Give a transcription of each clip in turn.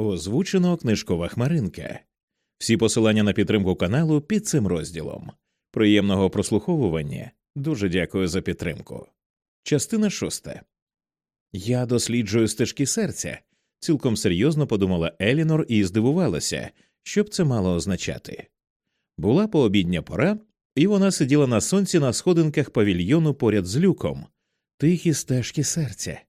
Озвучено книжкова хмаринка. Всі посилання на підтримку каналу під цим розділом. Приємного прослуховування. Дуже дякую за підтримку. Частина шоста. Я досліджую стежки серця. Цілком серйозно подумала Елінор і здивувалася, що б це мало означати. Була пообідня пора, і вона сиділа на сонці на сходинках павільйону поряд з люком, тихі стежки серця.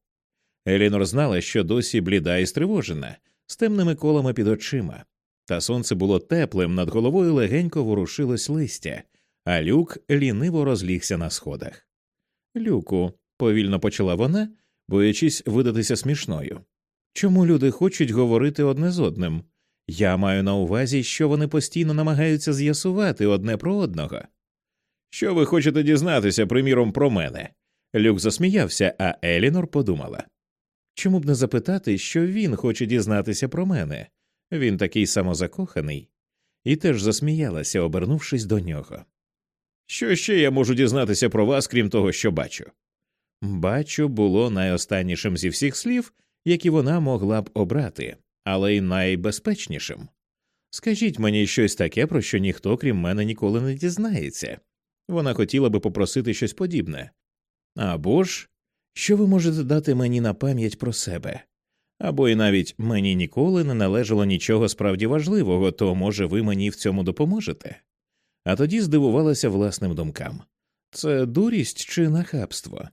Елінор знала, що досі бліда і стривожена, з темними колами під очима, та сонце було теплим, над головою легенько ворушилось листя, а люк ліниво розлігся на сходах. Люку, повільно почала вона, боячись видатися смішною. Чому люди хочуть говорити одне з одним? Я маю на увазі, що вони постійно намагаються з'ясувати одне про одного. Що ви хочете дізнатися, приміром, про мене? Люк засміявся, а Елінор подумала чому б не запитати, що він хоче дізнатися про мене? Він такий самозакоханий, і теж засміялася, обернувшись до нього. Що ще я можу дізнатися про вас, крім того, що бачу? Бачу, було найостаннішим зі всіх слів, які вона могла б обрати, але й найбезпечнішим. Скажіть мені щось таке, про що ніхто, крім мене, ніколи не дізнається. Вона хотіла би попросити щось подібне. Або ж, що ви можете дати мені на пам'ять про себе? Або й навіть мені ніколи не належало нічого справді важливого, то, може, ви мені в цьому допоможете? А тоді здивувалася власним думкам це дурість чи нахабство?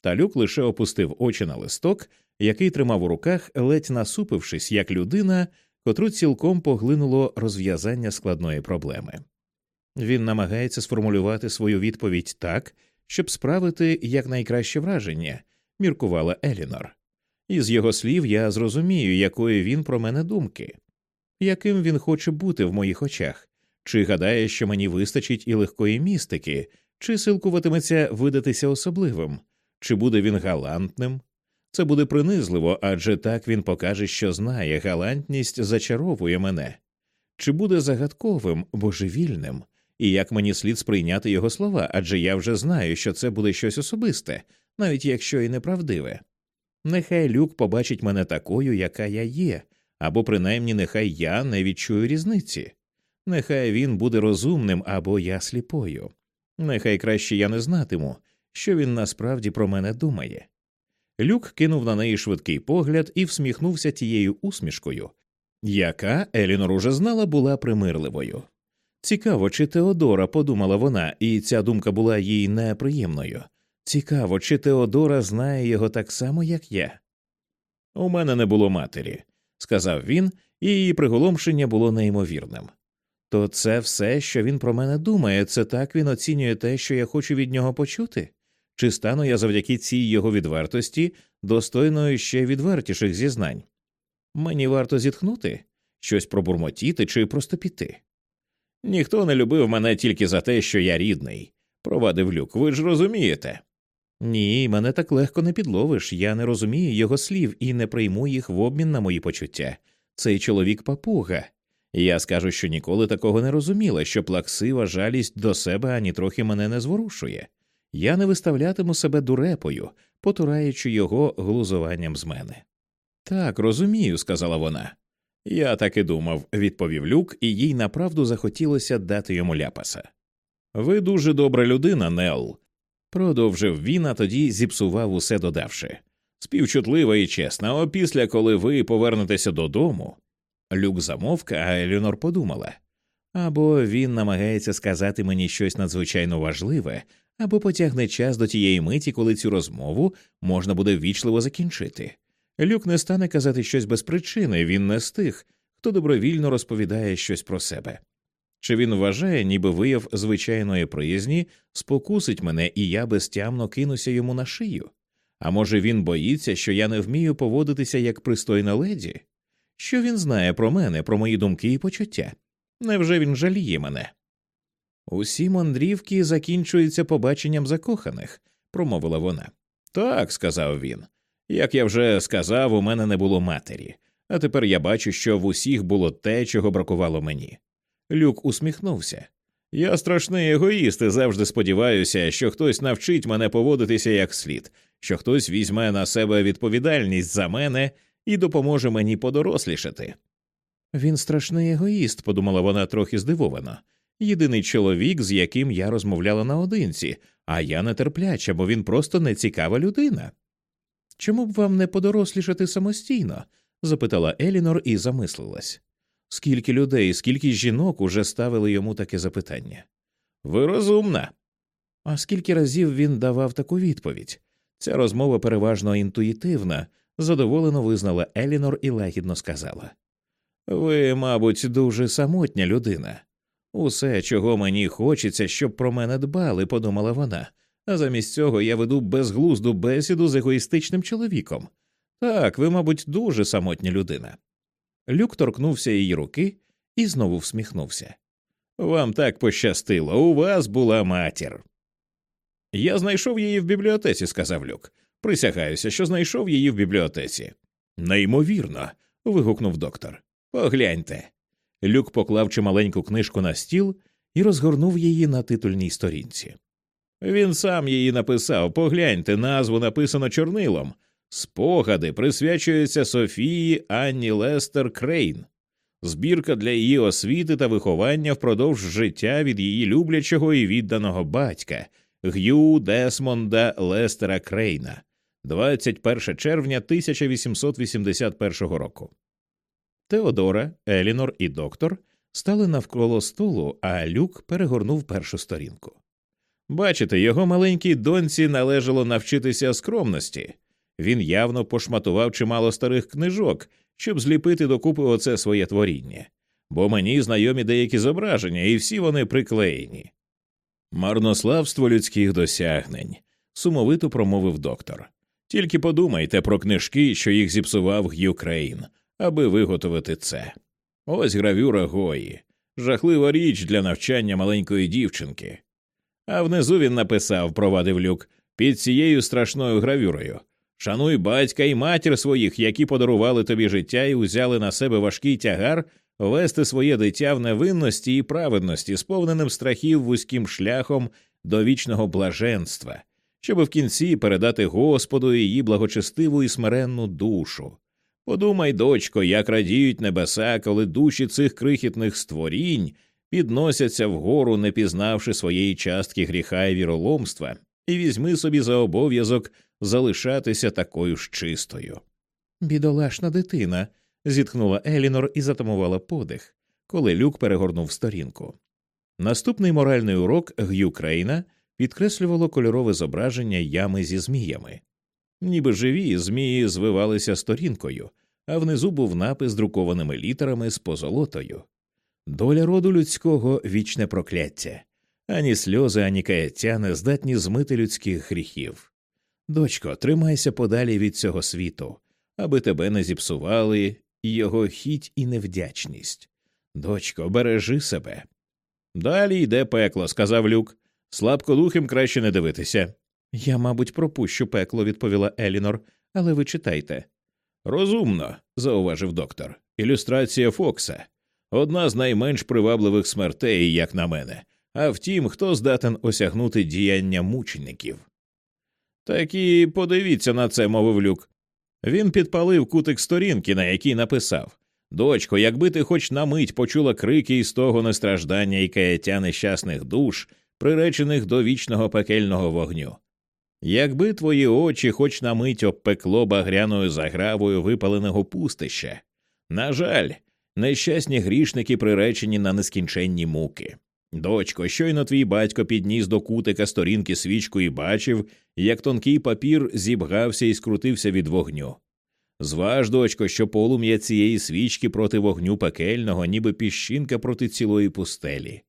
Та люк лише опустив очі на листок, який тримав у руках, ледь насупившись, як людина, котру цілком поглинуло розв'язання складної проблеми. Він намагається сформулювати свою відповідь так, щоб справити якнайкраще враження, міркувала Елінор. Із його слів я зрозумію, якої він про мене думки, яким він хоче бути в моїх очах, чи гадає, що мені вистачить і легкої містики, чи силкуватиметься видатися особливим, чи буде він галантним. Це буде принизливо, адже так він покаже, що знає, галантність зачаровує мене, чи буде загадковим, божевільним, і як мені слід сприйняти його слова, адже я вже знаю, що це буде щось особисте, навіть якщо і неправдиве. Нехай люк побачить мене такою, яка я є, або принаймні нехай я не відчую різниці, нехай він буде розумним або я сліпою, нехай краще я не знатиму, що він насправді про мене думає. Люк кинув на неї швидкий погляд і всміхнувся тією усмішкою, яка Елінор уже знала була примирливою. Цікаво, чи Теодора подумала вона, і ця думка була їй неприємною. Цікаво, чи Теодора знає його так само, як я. У мене не було матері, сказав він, і її приголомшення було неймовірним. То це все, що він про мене думає, це так він оцінює те, що я хочу від нього почути? Чи стану я завдяки цій його відвертості достойною ще відвертіших зізнань? Мені варто зітхнути, щось пробурмотіти чи просто піти. Ніхто не любив мене тільки за те, що я рідний, провадив люк, ви ж розумієте. Ні, мене так легко не підловиш. Я не розумію його слів і не прийму їх в обмін на мої почуття. Цей чоловік папуга. Я скажу, що ніколи такого не розуміла, що плаксива жалість до себе ані трохи мене не зворушує. Я не виставлятиму себе дурепою, потураючи його глузуванням з мене. Так, розумію, сказала вона. Я так і думав, відповів люк, і їй направду захотілося дати йому ляпаса. Ви дуже добра людина, Нелл, продовжив він, а тоді зіпсував усе додавши. Співчутлива і чесна, опісля, коли ви повернетеся додому. Люк замовк, а Елінор подумала або він намагається сказати мені щось надзвичайно важливе, або потягне час до тієї миті, коли цю розмову можна буде ввічливо закінчити. Люк не стане казати щось без причини, він не з тих, хто добровільно розповідає щось про себе. Чи він вважає, ніби вияв звичайної приязні спокусить мене, і я безтямно кинуся йому на шию? А може, він боїться, що я не вмію поводитися як пристойна леді? Що він знає про мене, про мої думки і почуття? Невже він жаліє мене? Усі мандрівки закінчуються побаченням закоханих, промовила вона. Так, сказав він. Як я вже сказав, у мене не було матері, а тепер я бачу, що в усіх було те, чого бракувало мені. Люк усміхнувся. Я страшний егоїст і завжди сподіваюся, що хтось навчить мене поводитися як слід, що хтось візьме на себе відповідальність за мене і допоможе мені подорослішати. Він страшний егоїст, подумала вона трохи здивовано. Єдиний чоловік, з яким я розмовляла наодинці, а я нетерпляча, бо він просто нецікава людина. Чому б вам не подорослішати самостійно? запитала Елінор і замислилась. Скільки людей, скільки жінок уже ставили йому таке запитання? Ви розумна. А скільки разів він давав таку відповідь? Ця розмова переважно інтуїтивна, задоволено визнала Елінор і лагідно сказала. Ви, мабуть, дуже самотня людина. Усе, чого мені хочеться, щоб про мене дбали, подумала вона, а замість цього я веду безглузду бесіду з егоїстичним чоловіком. Так, ви, мабуть, дуже самотня людина. Люк торкнувся її руки і знову всміхнувся. Вам так пощастило, у вас була матір. Я знайшов її в бібліотеці, сказав Люк. Присягаюся, що знайшов її в бібліотеці. Неймовірно. вигукнув доктор. Погляньте. Люк поклав чималеньку книжку на стіл і розгорнув її на титульній сторінці. Він сам її написав. Погляньте, назву написано чорнилом. Спогади присвячуються Софії Анні Лестер Крейн, збірка для її освіти та виховання впродовж життя від її люблячого і відданого батька Г'ю Десмонда Лестера Крейна, 21 червня 1881 року. Теодора, Елінор і доктор стали навколо столу, а люк перегорнув першу сторінку. Бачите, його маленькій доньці належало навчитися скромності. Він явно пошматував чимало старих книжок, щоб зліпити докупи оце своє творіння, бо мені знайомі деякі зображення, і всі вони приклеєні. Марнославство людських досягнень, сумовито промовив доктор. Тільки подумайте про книжки, що їх зіпсував Г'юкрейн, аби виготовити це. Ось гравюра Гої, жахлива річ для навчання маленької дівчинки. А внизу він написав, провадив люк, під цією страшною гравюрою Шануй батька і матір своїх, які подарували тобі життя і узяли на себе важкий тягар вести своє дитя в невинності і праведності, сповненим страхів вузьким шляхом до вічного блаженства, щоб в кінці передати Господу її благочестиву і смиренну душу. Подумай, дочко, як радіють небеса, коли душі цих крихітних створінь підносяться вгору, не пізнавши своєї частки гріха і віроломства, і візьми собі за обов'язок залишатися такою ж чистою. Бідолашна дитина. зітхнула Елінор і затамувала подих, коли люк перегорнув сторінку. Наступний моральний урок Г'ю Крейна підкреслювало кольорове зображення ями зі зміями. Ніби живі змії звивалися сторінкою, а внизу був напис друкованими літерами з позолотою. Доля роду людського вічне прокляття, ані сльози, ані каяття не здатні змити людських гріхів. Дочко, тримайся подалі від цього світу, аби тебе не зіпсували його хіть і невдячність. Дочко, бережи себе. Далі йде пекло, сказав люк. Слабкодухим краще не дивитися. Я, мабуть, пропущу пекло, відповіла Елінор, але ви читайте. Розумно, зауважив доктор. Ілюстрація Фокса одна з найменш привабливих смертей, як на мене, а втім, хто здатен осягнути діяння мучеників. Так і подивіться на це, мовив люк. Він підпалив кутик сторінки, на якій написав Дочко, якби ти хоч на мить почула крики із того нестраждання і каяття нещасних душ, приречених до вічного пекельного вогню. Якби твої очі хоч на мить обпекло багряною загравою випаленого пустища. На жаль, нещасні грішники приречені на нескінченні муки. Дочко, щойно твій батько підніс до кутика сторінки свічку і бачив, як тонкий папір зібгався і скрутився від вогню. Зваж, дочко, що полум'я цієї свічки проти вогню пекельного, ніби піщинка проти цілої пустелі,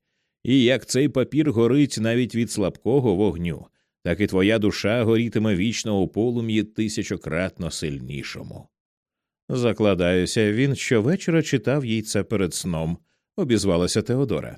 і як цей папір горить навіть від слабкого вогню, так і твоя душа горітиме вічно у полум'ї тисячократно сильнішому. Закладаюся, він щовечора читав їй це перед сном, обізвалася Теодора.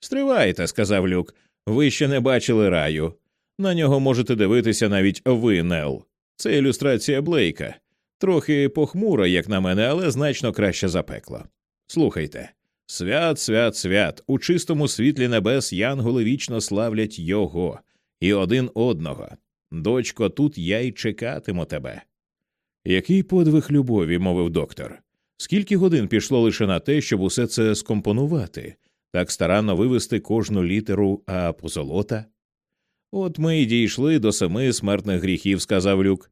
Стривайте, сказав люк, ви ще не бачили раю. На нього можете дивитися навіть ви, Нел. Це ілюстрація Блейка, трохи похмура, як на мене, але значно краще за пекло. Слухайте свят, свят, свят, у чистому світлі небес янголи вічно славлять його і один одного. Дочко, тут я й чекатиму тебе. Який подвиг любові, мовив доктор. Скільки годин пішло лише на те, щоб усе це скомпонувати, так старанно вивести кожну літеру а позолота? От ми й дійшли до семи смертних гріхів, сказав люк,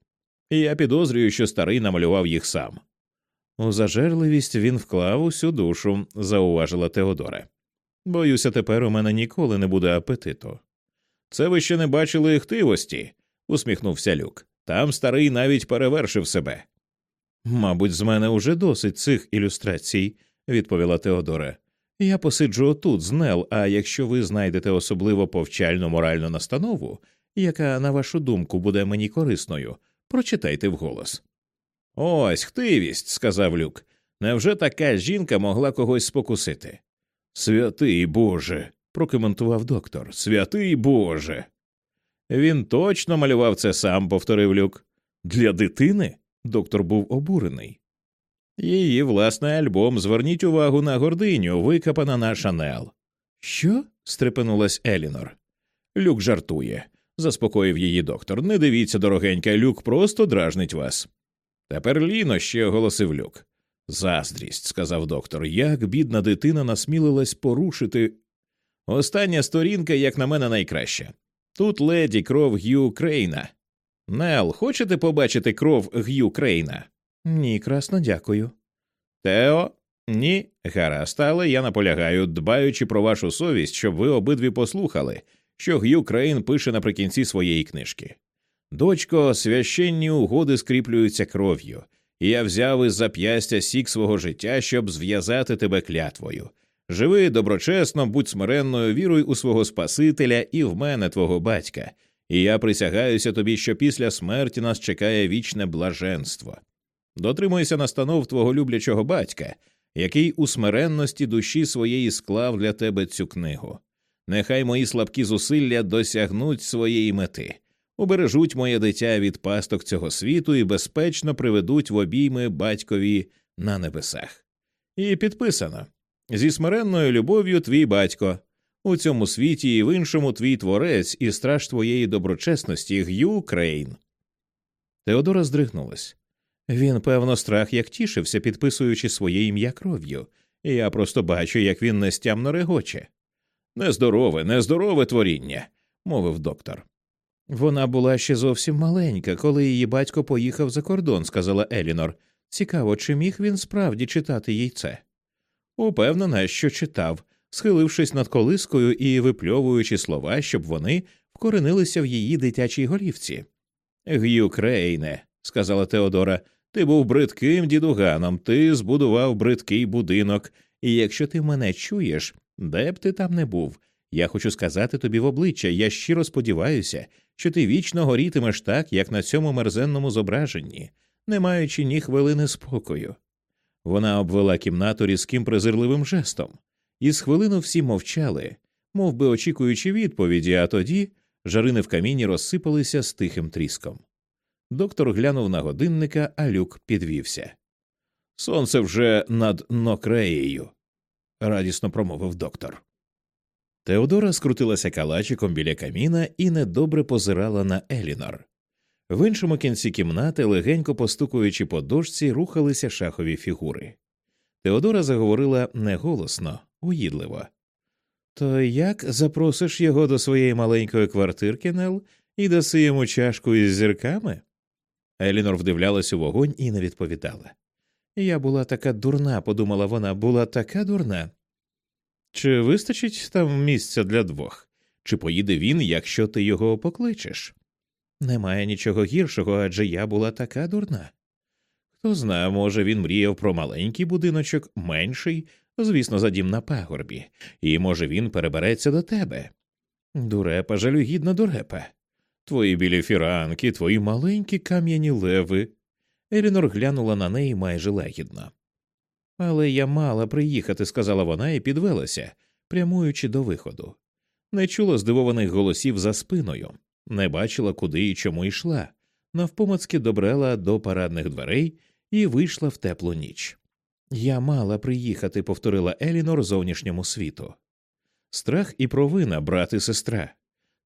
і я підозрюю, що старий намалював їх сам. У зажерливість він вклав усю душу, зауважила Теодора. Боюся, тепер у мене ніколи не буде апетиту. Це ви ще не бачили хтивості, усміхнувся люк. Там старий навіть перевершив себе. Мабуть, з мене уже досить цих ілюстрацій, відповіла Теодора. Я посиджу отут з Нел, а якщо ви знайдете особливо повчальну моральну настанову, яка, на вашу думку, буде мені корисною, прочитайте вголос. Ось хтивість, сказав люк. Невже така жінка могла когось спокусити? Святий Боже, прокоментував доктор. Святий Боже. Він точно малював це сам, повторив люк. Для дитини? Доктор був обурений. Її власний альбом зверніть увагу на гординю, викапана наша Нел. Що? стрепенулась Елінор. Люк жартує, заспокоїв її доктор. Не дивіться, дорогенька, люк просто дражнить вас. Тепер лінощі оголосив люк. Заздрість, сказав доктор, як бідна дитина насмілилась порушити. Остання сторінка, як на мене, найкраща. Тут леді кров Г'ю Крейна. Нел, хочете побачити кров Г'ю Крейна? Ні, красно, дякую. Тео, ні, гаразд, але я наполягаю, дбаючи про вашу совість, щоб ви обидві послухали, що Г'ю Крейн пише наприкінці своєї книжки. Дочко, священні угоди скріплюються кров'ю, і я взяв із зап'ястя сік свого життя, щоб зв'язати тебе клятвою. Живи доброчесно, будь смиренною, віруй у свого Спасителя і в мене, твого батька, і я присягаюся тобі, що після смерті нас чекає вічне блаженство. Дотримуйся настанов твого люблячого батька, який у смиренності душі своєї склав для тебе цю книгу. Нехай мої слабкі зусилля досягнуть своєї мети, убережуть моє дитя від пасток цього світу і безпечно приведуть в обійми батькові на небесах. І підписано зі смиренною любов'ю твій батько. У цьому світі і в іншому твій творець і страж твоєї доброчесності Г'ю Крейн. Теодора здригнулась. Він, певно, страх як тішився, підписуючи своє ім'я кров'ю, і я просто бачу, як він нестямно регоче. Нездорове, нездорове творіння, мовив доктор. Вона була ще зовсім маленька, коли її батько поїхав за кордон, сказала Елінор. Цікаво, чи міг він справді читати їй це? Упевнена, що читав, схилившись над колискою і випльовуючи слова, щоб вони вкоренилися в її дитячій голівці. Г'ю Крейне, сказала Теодора, ти був бридким дідуганом, ти збудував бридкий будинок, і якщо ти мене чуєш, де б ти там не був, я хочу сказати тобі в обличчя, я щиро сподіваюся, що ти вічно горітимеш так, як на цьому мерзенному зображенні, не маючи ні хвилини спокою. Вона обвела кімнату різким презирливим жестом, і з хвилину всі мовчали, мов би очікуючи відповіді, а тоді жарини в каміні розсипалися з тихим тріском. Доктор глянув на годинника, а люк підвівся. Сонце вже над Нокреєю, радісно промовив доктор. Теодора скрутилася калачиком біля каміна і недобре позирала на Елінор. В іншому кінці кімнати, легенько постукуючи по дошці, рухалися шахові фігури. Теодора заговорила неголосно, уїдливо. То як запросиш його до своєї маленької квартирки, Нел, і даси йому чашку із зірками? Елінор вдивлялась у вогонь і не відповідала. Я була така дурна, подумала вона, була така дурна. Чи вистачить там місця для двох? Чи поїде він, якщо ти його покличеш? Немає нічого гіршого, адже я була така дурна. Хто знає, може, він мріяв про маленький будиночок, менший, звісно, за дім на пагорбі, і може він перебереться до тебе. Дурепа, жалюгідна дурепа. Твої білі фіранки, твої маленькі кам'яні леви. Елінор глянула на неї майже лагідно. Але я мала приїхати, сказала вона і підвелася, прямуючи до виходу. Не чула здивованих голосів за спиною, не бачила, куди і чому йшла, навпомацьки добрела до парадних дверей і вийшла в теплу ніч. Я мала приїхати, повторила Елінор зовнішньому світу. Страх і провина, брат і сестра.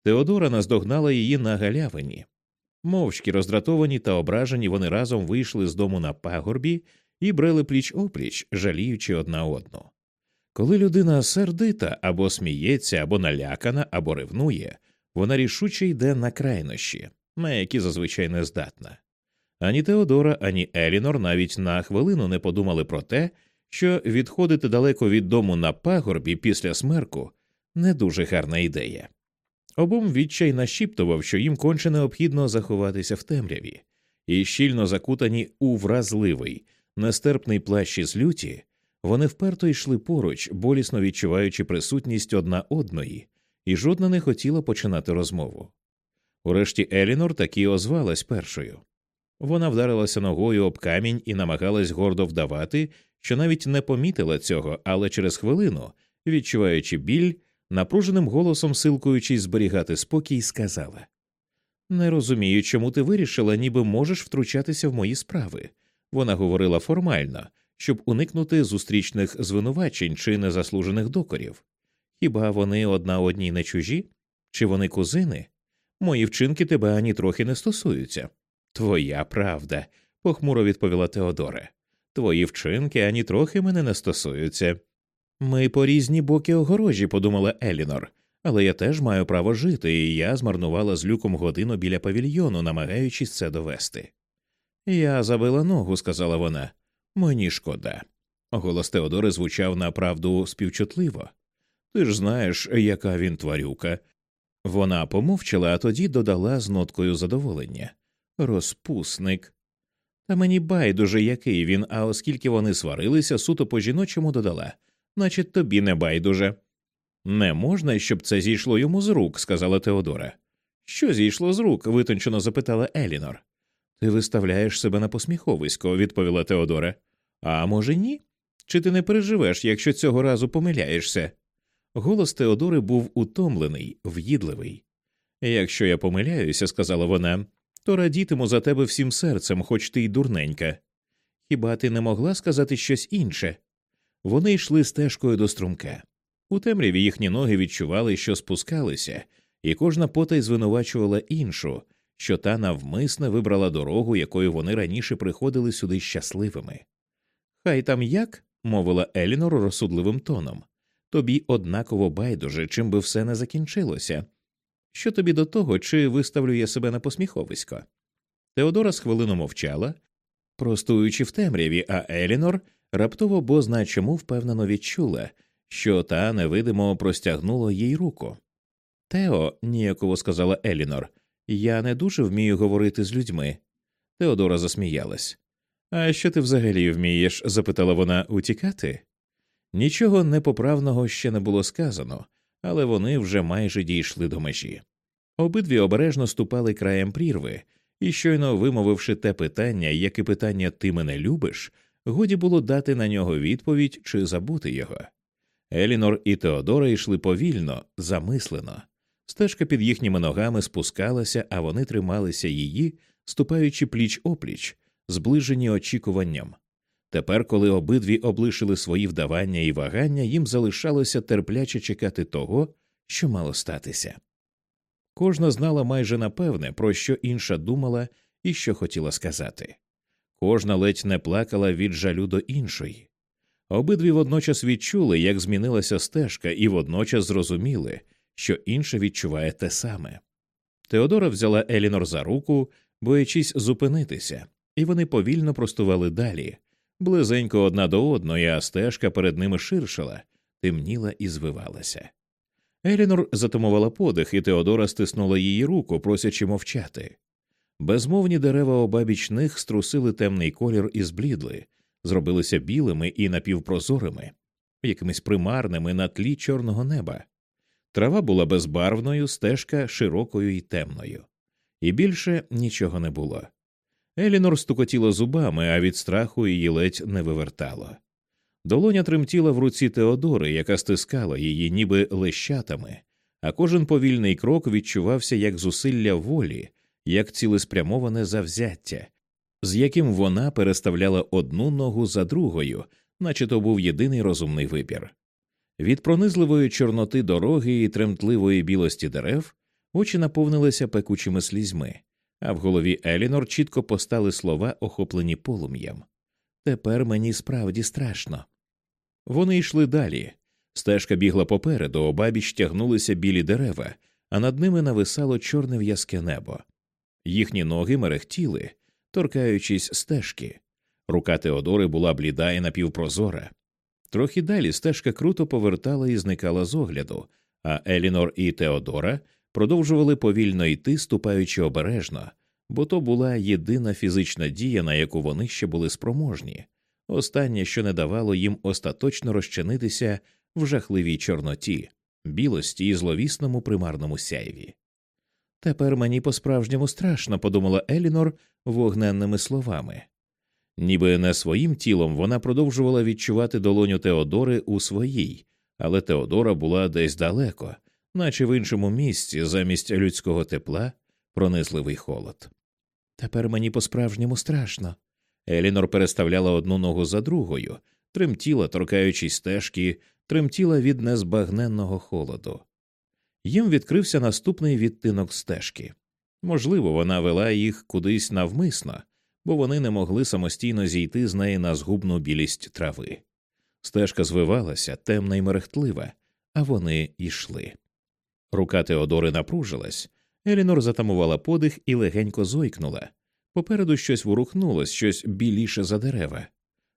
Теодора наздогнала її на галявині. Мовчки роздратовані та ображені, вони разом вийшли з дому на пагорбі і брели пліч опліч, жаліючи одна одну. Коли людина сердита або сміється, або налякана, або ревнує, вона рішуче йде на крайнощі, на які зазвичай не здатна. Ані Теодора, ані Елінор навіть на хвилину не подумали про те, що відходити далеко від дому на пагорбі після смерку не дуже гарна ідея. Обом відчай нашіптував, що їм конче необхідно заховатися в темряві, і щільно закутані у вразливий, нестерпний плащ із люті, вони вперто йшли поруч, болісно відчуваючи присутність одна одної, і жодна не хотіла починати розмову. Урешті Елінор таки озвалась першою. Вона вдарилася ногою об камінь і намагалась гордо вдавати, що навіть не помітила цього, але через хвилину, відчуваючи біль, напруженим голосом силкуючись зберігати спокій, сказала Не розумію, чому ти вирішила, ніби можеш втручатися в мої справи. Вона говорила формально, щоб уникнути зустрічних звинувачень чи незаслужених докорів. Хіба вони одна одній не чужі? Чи вони кузини? Мої вчинки тебе ані трохи не стосуються. Твоя правда, похмуро відповіла Теодора. Твої вчинки ані трохи мене не стосуються. Ми по різні боки огорожі, подумала Елінор, але я теж маю право жити, і я змарнувала з люком годину біля павільйону, намагаючись це довести. Я забила ногу, сказала вона. Мені шкода. Голос Теодори звучав направду співчутливо. Ти ж знаєш, яка він тварюка. Вона помовчала, а тоді додала з ноткою задоволення розпусник. Та мені байдуже, який він, а оскільки вони сварилися, суто по жіночому додала, наче тобі не байдуже. Не можна, щоб це зійшло йому з рук, сказала Теодора. Що зійшло з рук? витончено запитала Елінор. Ти виставляєш себе на посміховисько, відповіла Теодора. А може, ні? Чи ти не переживеш, якщо цього разу помиляєшся? Голос Теодори був утомлений, в'їдливий. Якщо я помиляюся, сказала вона, то радітиму за тебе всім серцем, хоч ти й дурненька. Хіба ти не могла сказати щось інше? Вони йшли стежкою до струмка. У темряві їхні ноги відчували, що спускалися, і кожна потай звинувачувала іншу, що та навмисне вибрала дорогу, якою вони раніше приходили сюди щасливими. Хай там як, мовила Елінор розсудливим тоном, тобі однаково байдуже, чим би все не закінчилося. Що тобі до того, чи виставлю я себе на посміховисько? Теодора з хвилину мовчала, простуючи в темряві, а Елінор раптово бо зна чому впевнено відчула, що та невидимо простягнула їй руку. Тео, ніяково сказала Елінор, я не дуже вмію говорити з людьми. Теодора засміялась. А що ти взагалі вмієш? запитала вона утікати. Нічого непоправного ще не було сказано, але вони вже майже дійшли до межі. Обидві обережно ступали краєм прірви, і, щойно вимовивши те питання, як і питання ти мене любиш, годі було дати на нього відповідь чи забути його. Елінор і Теодора йшли повільно, замислено. Стежка під їхніми ногами спускалася, а вони трималися її, ступаючи пліч опліч, зближені очікуванням. Тепер, коли обидві облишили свої вдавання і вагання, їм залишалося терпляче чекати того, що мало статися. Кожна знала майже напевне, про що інша думала і що хотіла сказати. Кожна ледь не плакала від жалю до іншої. Обидві водночас відчули, як змінилася стежка, і водночас зрозуміли, що інша відчуває те саме. Теодора взяла Елінор за руку, боячись зупинитися, і вони повільно простували далі, близенько одна до одної, а стежка перед ними ширшила, темніла і звивалася. Елінор затумувала подих, і Теодора стиснула її руку, просячи мовчати. Безмовні дерева обабіч них струсили темний колір і зблідли, зробилися білими і напівпрозорими, якимись примарними на тлі чорного неба. Трава була безбарвною, стежка широкою і темною, і більше нічого не було. Елінор стукотіла зубами, а від страху її ледь не вивертало. Долоня тремтіла в руці Теодори, яка стискала її, ніби лещатами, а кожен повільний крок відчувався як зусилля волі, як цілеспрямоване завзяття, з яким вона переставляла одну ногу за другою, наче то був єдиний розумний вибір. Від пронизливої чорноти дороги і тремтливої білості дерев очі наповнилися пекучими слізьми, а в голові Елінор чітко постали слова, охоплені полум'ям. Тепер мені справді страшно. Вони йшли далі. Стежка бігла попереду, обабіч тягнулися білі дерева, а над ними нависало чорне в'язке небо. Їхні ноги мерехтіли, торкаючись стежки. Рука Теодори була бліда і напівпрозора. Трохи далі стежка круто повертала і зникала з огляду, а Елінор і Теодора продовжували повільно йти, ступаючи обережно, бо то була єдина фізична дія, на яку вони ще були спроможні, останнє, що не давало їм остаточно розчинитися в жахливій чорноті, білості і зловісному примарному сяйві. Тепер мені по справжньому страшно, подумала Елінор вогненними словами. Ніби не своїм тілом вона продовжувала відчувати долоню Теодори у своїй, але Теодора була десь далеко, наче в іншому місці, замість людського тепла, пронизливий холод. Тепер мені по справжньому страшно. Елінор переставляла одну ногу за другою, тремтіла, торкаючись стежки, тремтіла від незбагненного холоду. Їм відкрився наступний відтинок стежки. Можливо, вона вела їх кудись навмисно, бо вони не могли самостійно зійти з неї на згубну білість трави. Стежка звивалася, темна й мерехтлива, а вони йшли. Рука Теодори напружилась, Елінор затамувала подих і легенько зойкнула. Попереду щось ворухнулось, щось біліше за дерева.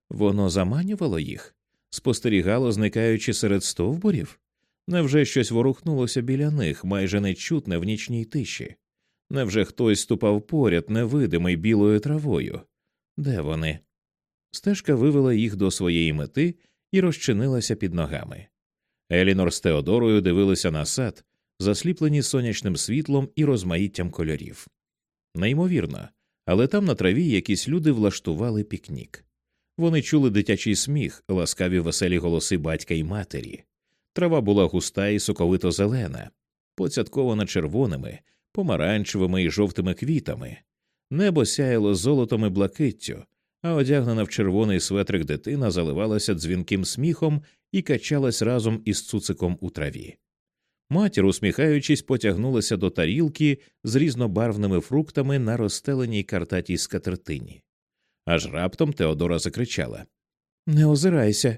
Воно заманювало їх, спостерігало, зникаючи серед стовбурів. Невже щось ворухнулося біля них, майже нечутне в нічній тиші? Невже хтось ступав поряд, невидимий білою травою? Де вони? Стежка вивела їх до своєї мети і розчинилася під ногами. Елінор з Теодорою дивилися на сад, засліплені сонячним світлом і розмаїттям кольорів. Неймовірно, але там на траві якісь люди влаштували пікнік. Вони чули дитячий сміх, ласкаві веселі голоси батька й матері. Трава була густа і соковито зелена, поцяткована червоними, помаранчевими і жовтими квітами. Небо сяяло золотом і блакиттю, а одягнена в червоний светрик дитина заливалася дзвінким сміхом і качалась разом із цуциком у траві. Матір, усміхаючись, потягнулася до тарілки з різнобарвними фруктами на розстеленій картатій скатертині. Аж раптом Теодора закричала Не озирайся.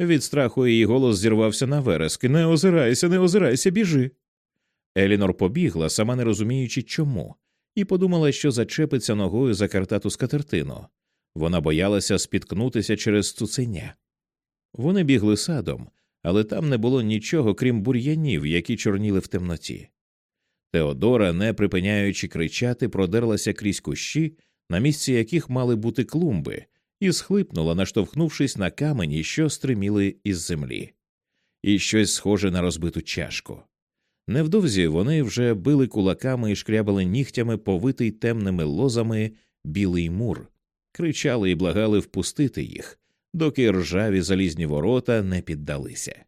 Від страху її голос зірвався на верески Не озирайся, не озирайся, біжи. Елінор побігла, сама не розуміючи чому, і подумала, що зачепиться ногою за картату скатертину. Вона боялася спіткнутися через цуценя. Вони бігли садом, але там не було нічого, крім бур'янів, які чорніли в темноті. Теодора, не припиняючи кричати, продерлася крізь кущі, на місці яких мали бути клумби, і схлипнула, наштовхнувшись на камені, що стриміли із землі, і щось схоже на розбиту чашку. Невдовзі вони вже били кулаками і шкрябали нігтями повитий темними лозами білий мур, кричали і благали впустити їх, доки ржаві залізні ворота не піддалися.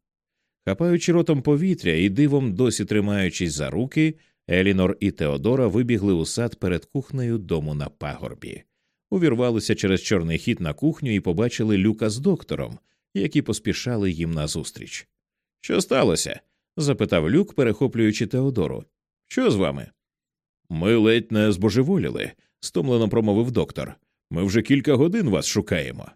Хапаючи ротом повітря і дивом досі тримаючись за руки, Елінор і Теодора вибігли у сад перед кухнею дому на пагорбі, увірвалися через чорний хід на кухню і побачили люка з доктором, які поспішали їм назустріч. Що сталося? запитав люк, перехоплюючи Теодору. Що з вами? Ми ледь не збожеволіли, стомлено промовив доктор. Ми вже кілька годин вас шукаємо.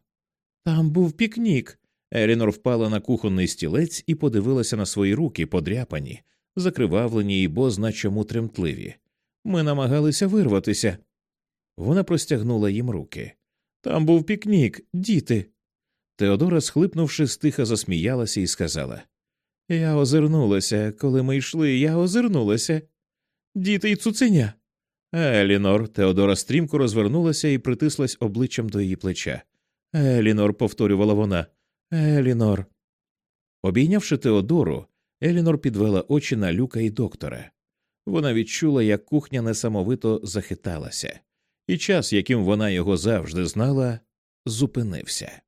Там був пікнік. Елінор впала на кухонний стілець і подивилася на свої руки, подряпані, закривавлені і бозна чому тремтливі. Ми намагалися вирватися. Вона простягнула їм руки. Там був пікнік, діти. Теодора, схлипнувши, стиха засміялася і сказала Я озирнулася, коли ми йшли, я озирнулася. Діти й цуценя. Елінор. Теодора стрімко розвернулася і притислась обличчям до її плеча. Елінор, повторювала вона. Елінор. Обійнявши Теодору, Елінор підвела очі на люка і доктора. Вона відчула, як кухня несамовито захиталася, і час, яким вона його завжди знала, зупинився.